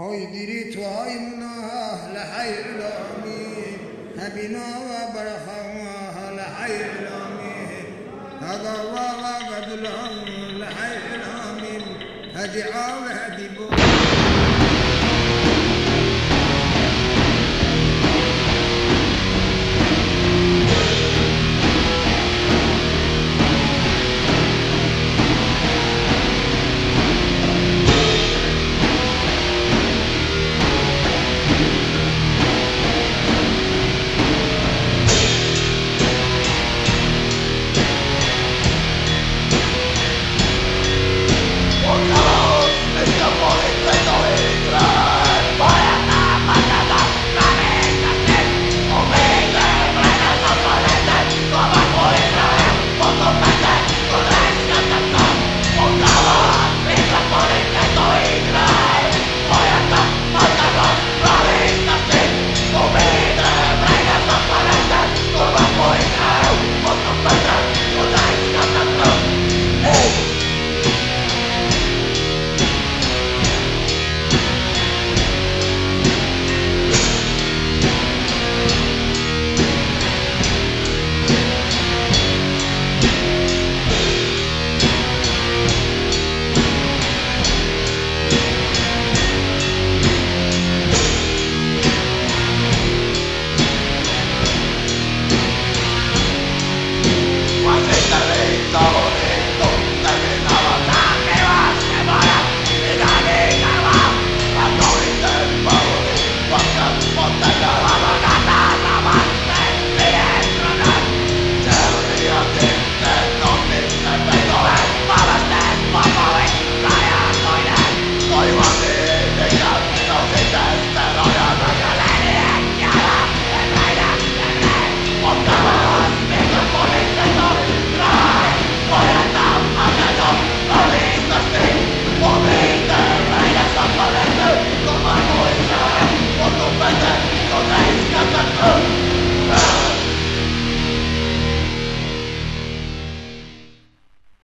هاي ديريت هاي مناها لحي العمين هبنا وبرخاها لحي العمين هذا الله قد لهم لحي العمين هدي عاوه هدي بو